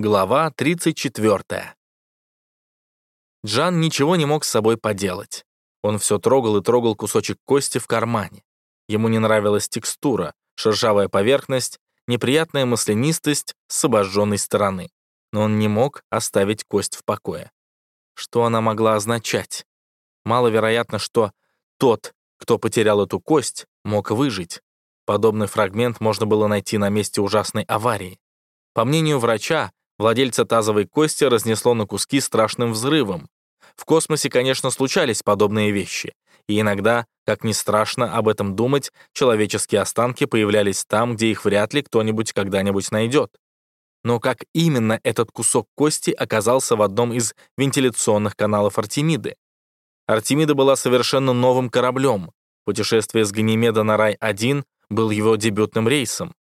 Глава 34. Джан ничего не мог с собой поделать. Он все трогал и трогал кусочек кости в кармане. Ему не нравилась текстура, шершавая поверхность, неприятная маслянистость с обожженной стороны. Но он не мог оставить кость в покое. Что она могла означать? Маловероятно, что тот, кто потерял эту кость, мог выжить. Подобный фрагмент можно было найти на месте ужасной аварии. По мнению врача, Владельца тазовой кости разнесло на куски страшным взрывом. В космосе, конечно, случались подобные вещи. И иногда, как ни страшно об этом думать, человеческие останки появлялись там, где их вряд ли кто-нибудь когда-нибудь найдет. Но как именно этот кусок кости оказался в одном из вентиляционных каналов Артемиды? Артемида была совершенно новым кораблем. Путешествие с Ганимеда на Рай-1 был его дебютным рейсом.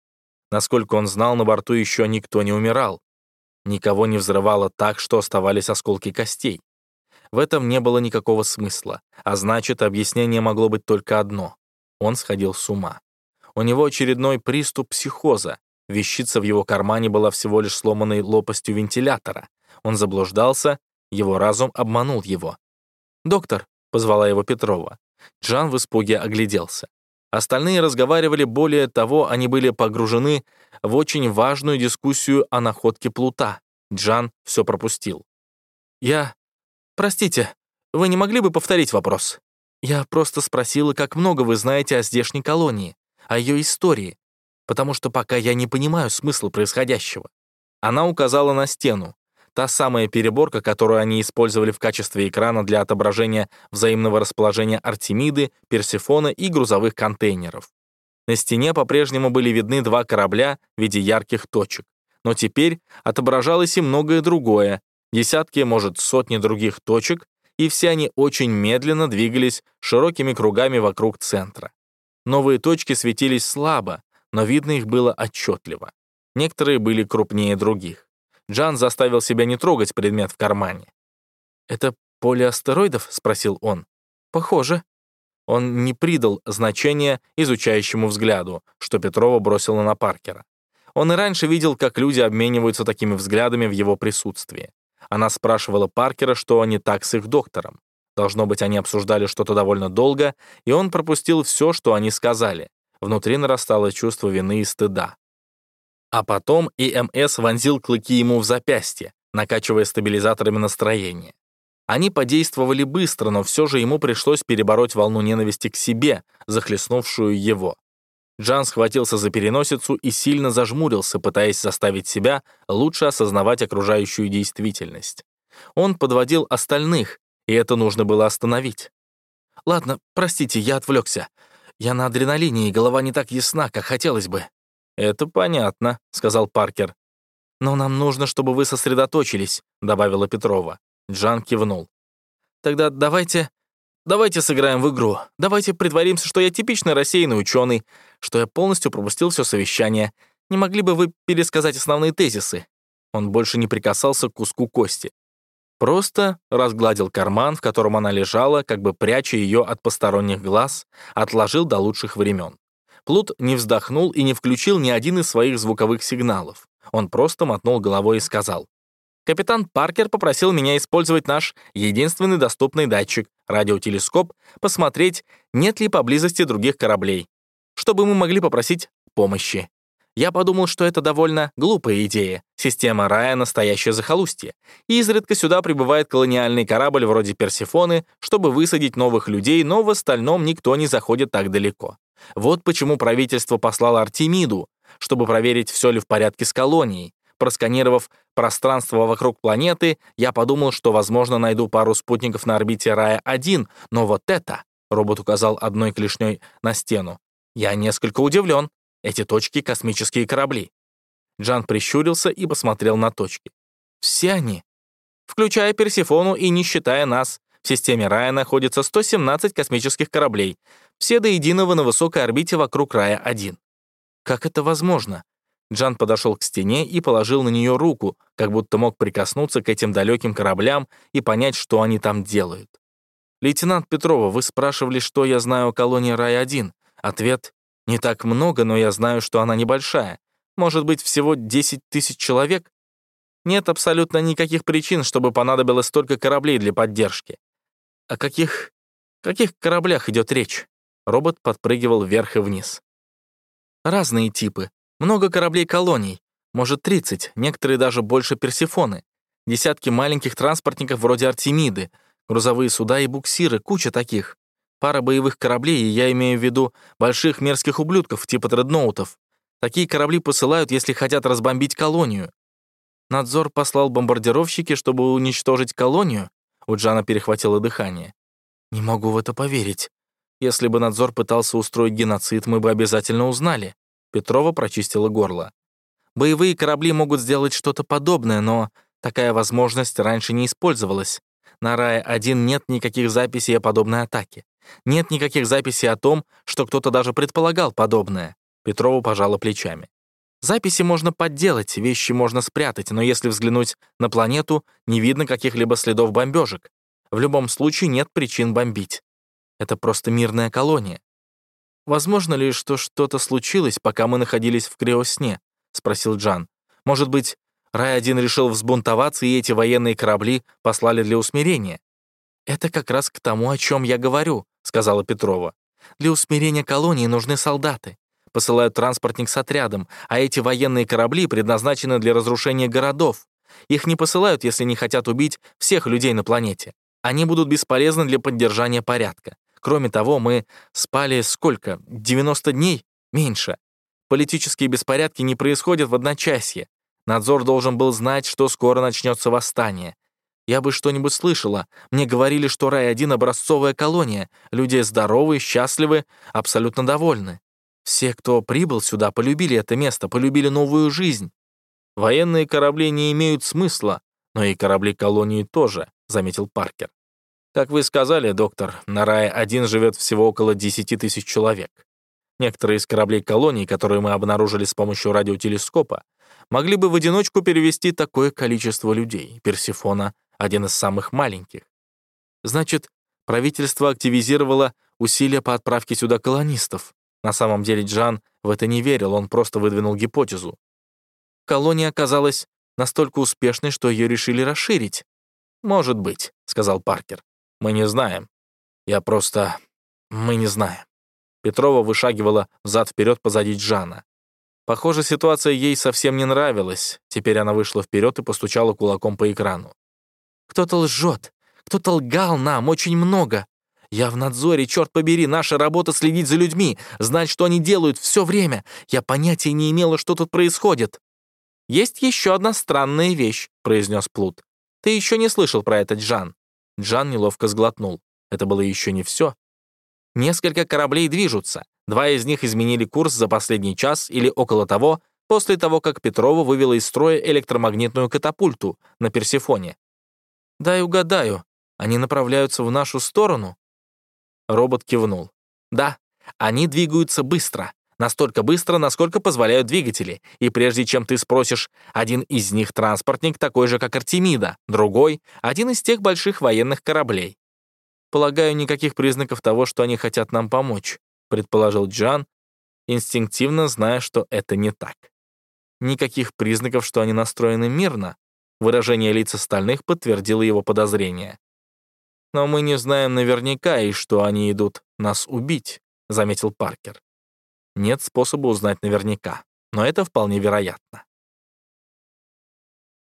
Насколько он знал, на борту еще никто не умирал. Никого не взрывало так, что оставались осколки костей. В этом не было никакого смысла, а значит, объяснение могло быть только одно. Он сходил с ума. У него очередной приступ психоза. Вещица в его кармане была всего лишь сломанной лопастью вентилятора. Он заблуждался, его разум обманул его. «Доктор», — позвала его Петрова. Джан в испуге огляделся. Остальные разговаривали, более того, они были погружены в очень важную дискуссию о находке плута. Джан все пропустил. «Я... Простите, вы не могли бы повторить вопрос? Я просто спросила, как много вы знаете о здешней колонии, о ее истории, потому что пока я не понимаю смысла происходящего». Она указала на стену. Та самая переборка, которую они использовали в качестве экрана для отображения взаимного расположения Артемиды, Персефона и грузовых контейнеров. На стене по-прежнему были видны два корабля в виде ярких точек. Но теперь отображалось и многое другое, десятки, может, сотни других точек, и все они очень медленно двигались широкими кругами вокруг центра. Новые точки светились слабо, но видно их было отчетливо. Некоторые были крупнее других. Джан заставил себя не трогать предмет в кармане. «Это поле астероидов?» — спросил он. «Похоже». Он не придал значения изучающему взгляду, что Петрова бросила на Паркера. Он и раньше видел, как люди обмениваются такими взглядами в его присутствии. Она спрашивала Паркера, что они так с их доктором. Должно быть, они обсуждали что-то довольно долго, и он пропустил все, что они сказали. Внутри нарастало чувство вины и стыда. А потом ИМС вонзил клыки ему в запястье, накачивая стабилизаторами настроения. Они подействовали быстро, но все же ему пришлось перебороть волну ненависти к себе, захлестнувшую его. Джан схватился за переносицу и сильно зажмурился, пытаясь заставить себя лучше осознавать окружающую действительность. Он подводил остальных, и это нужно было остановить. «Ладно, простите, я отвлекся. Я на адреналине, и голова не так ясна, как хотелось бы». «Это понятно», — сказал Паркер. «Но нам нужно, чтобы вы сосредоточились», — добавила Петрова. Джан кивнул. «Тогда давайте... Давайте сыграем в игру. Давайте притворимся, что я типичный рассеянный ученый, что я полностью пропустил все совещание. Не могли бы вы пересказать основные тезисы?» Он больше не прикасался к куску кости. Просто разгладил карман, в котором она лежала, как бы пряча ее от посторонних глаз, отложил до лучших времен. Плут не вздохнул и не включил ни один из своих звуковых сигналов. Он просто мотнул головой и сказал, «Капитан Паркер попросил меня использовать наш единственный доступный датчик, радиотелескоп, посмотреть, нет ли поблизости других кораблей, чтобы мы могли попросить помощи. Я подумал, что это довольно глупая идея. Система рая — настоящее захолустье. И изредка сюда прибывает колониальный корабль вроде Персифоны, чтобы высадить новых людей, но в остальном никто не заходит так далеко. Вот почему правительство послало Артемиду, чтобы проверить, все ли в порядке с колонией. Просканировав пространство вокруг планеты, я подумал, что, возможно, найду пару спутников на орбите Рая-1, но вот это, робот указал одной клешней на стену, я несколько удивлен. Эти точки — космические корабли. Джан прищурился и посмотрел на точки. Все они, включая Персифону и не считая нас, в системе Рая находится 117 космических кораблей, все до единого на высокой орбите вокруг Рая-1. Как это возможно? Джан подошел к стене и положил на нее руку, как будто мог прикоснуться к этим далеким кораблям и понять, что они там делают. «Лейтенант Петрова, вы спрашивали, что я знаю о колонии Рай-1. Ответ — не так много, но я знаю, что она небольшая. Может быть, всего 10 тысяч человек?» Нет абсолютно никаких причин, чтобы понадобилось столько кораблей для поддержки. О каких... каких кораблях идет речь? Робот подпрыгивал вверх и вниз. Разные типы. Много кораблей-колоний. Может, 30, некоторые даже больше Персифоны. Десятки маленьких транспортников вроде Артемиды, грузовые суда и буксиры, куча таких. Пара боевых кораблей, и я имею в виду больших мерзких ублюдков типа дредноутов. Такие корабли посылают, если хотят разбомбить колонию. Надзор послал бомбардировщики, чтобы уничтожить колонию? У Джана перехватило дыхание. Не могу в это поверить. Если бы надзор пытался устроить геноцид, мы бы обязательно узнали. Петрова прочистила горло. Боевые корабли могут сделать что-то подобное, но такая возможность раньше не использовалась. На Рае-1 нет никаких записей о подобной атаке. Нет никаких записей о том, что кто-то даже предполагал подобное. Петрова пожала плечами. Записи можно подделать, вещи можно спрятать, но если взглянуть на планету, не видно каких-либо следов бомбежек. В любом случае нет причин бомбить. Это просто мирная колония. «Возможно ли, что что-то случилось, пока мы находились в криосне?» — спросил Джан. «Может быть, Рай-1 решил взбунтоваться, и эти военные корабли послали для усмирения?» «Это как раз к тому, о чем я говорю», — сказала Петрова. «Для усмирения колонии нужны солдаты. Посылают транспортник с отрядом, а эти военные корабли предназначены для разрушения городов. Их не посылают, если не хотят убить всех людей на планете. Они будут бесполезны для поддержания порядка. Кроме того, мы спали сколько? 90 дней? Меньше. Политические беспорядки не происходят в одночасье. Надзор должен был знать, что скоро начнется восстание. Я бы что-нибудь слышала. Мне говорили, что Рай-1 — образцовая колония. Люди здоровы, счастливы, абсолютно довольны. Все, кто прибыл сюда, полюбили это место, полюбили новую жизнь. Военные корабли не имеют смысла, но и корабли колонии тоже, заметил Паркер. Как вы сказали, доктор, на Рае-1 живет всего около 10 тысяч человек. Некоторые из кораблей колонии, которые мы обнаружили с помощью радиотелескопа, могли бы в одиночку перевести такое количество людей. Персифона один из самых маленьких. Значит, правительство активизировало усилия по отправке сюда колонистов. На самом деле Джан в это не верил, он просто выдвинул гипотезу. Колония оказалась настолько успешной, что ее решили расширить. «Может быть», — сказал Паркер. «Мы не знаем. Я просто... Мы не знаем». Петрова вышагивала взад-вперед позади Джана. Похоже, ситуация ей совсем не нравилась. Теперь она вышла вперед и постучала кулаком по экрану. Кто-то лжет. Кто-то лгал нам очень много. Я в надзоре, черт побери, наша работа следить за людьми, знать, что они делают все время. Я понятия не имела, что тут происходит. «Есть еще одна странная вещь», — произнес Плут. «Ты еще не слышал про это, Джан?» Джан неловко сглотнул. Это было еще не все. Несколько кораблей движутся. Два из них изменили курс за последний час или около того, после того, как Петрова вывела из строя электромагнитную катапульту на Персифоне. «Дай угадаю, они направляются в нашу сторону?» Робот кивнул. «Да, они двигаются быстро, настолько быстро, насколько позволяют двигатели, и прежде чем ты спросишь, один из них транспортник такой же, как Артемида, другой — один из тех больших военных кораблей. Полагаю, никаких признаков того, что они хотят нам помочь», — предположил Джан, инстинктивно зная, что это не так. Никаких признаков, что они настроены мирно, Выражение лиц остальных подтвердило его подозрения. «Но мы не знаем наверняка, и что они идут нас убить», — заметил Паркер. «Нет способа узнать наверняка, но это вполне вероятно».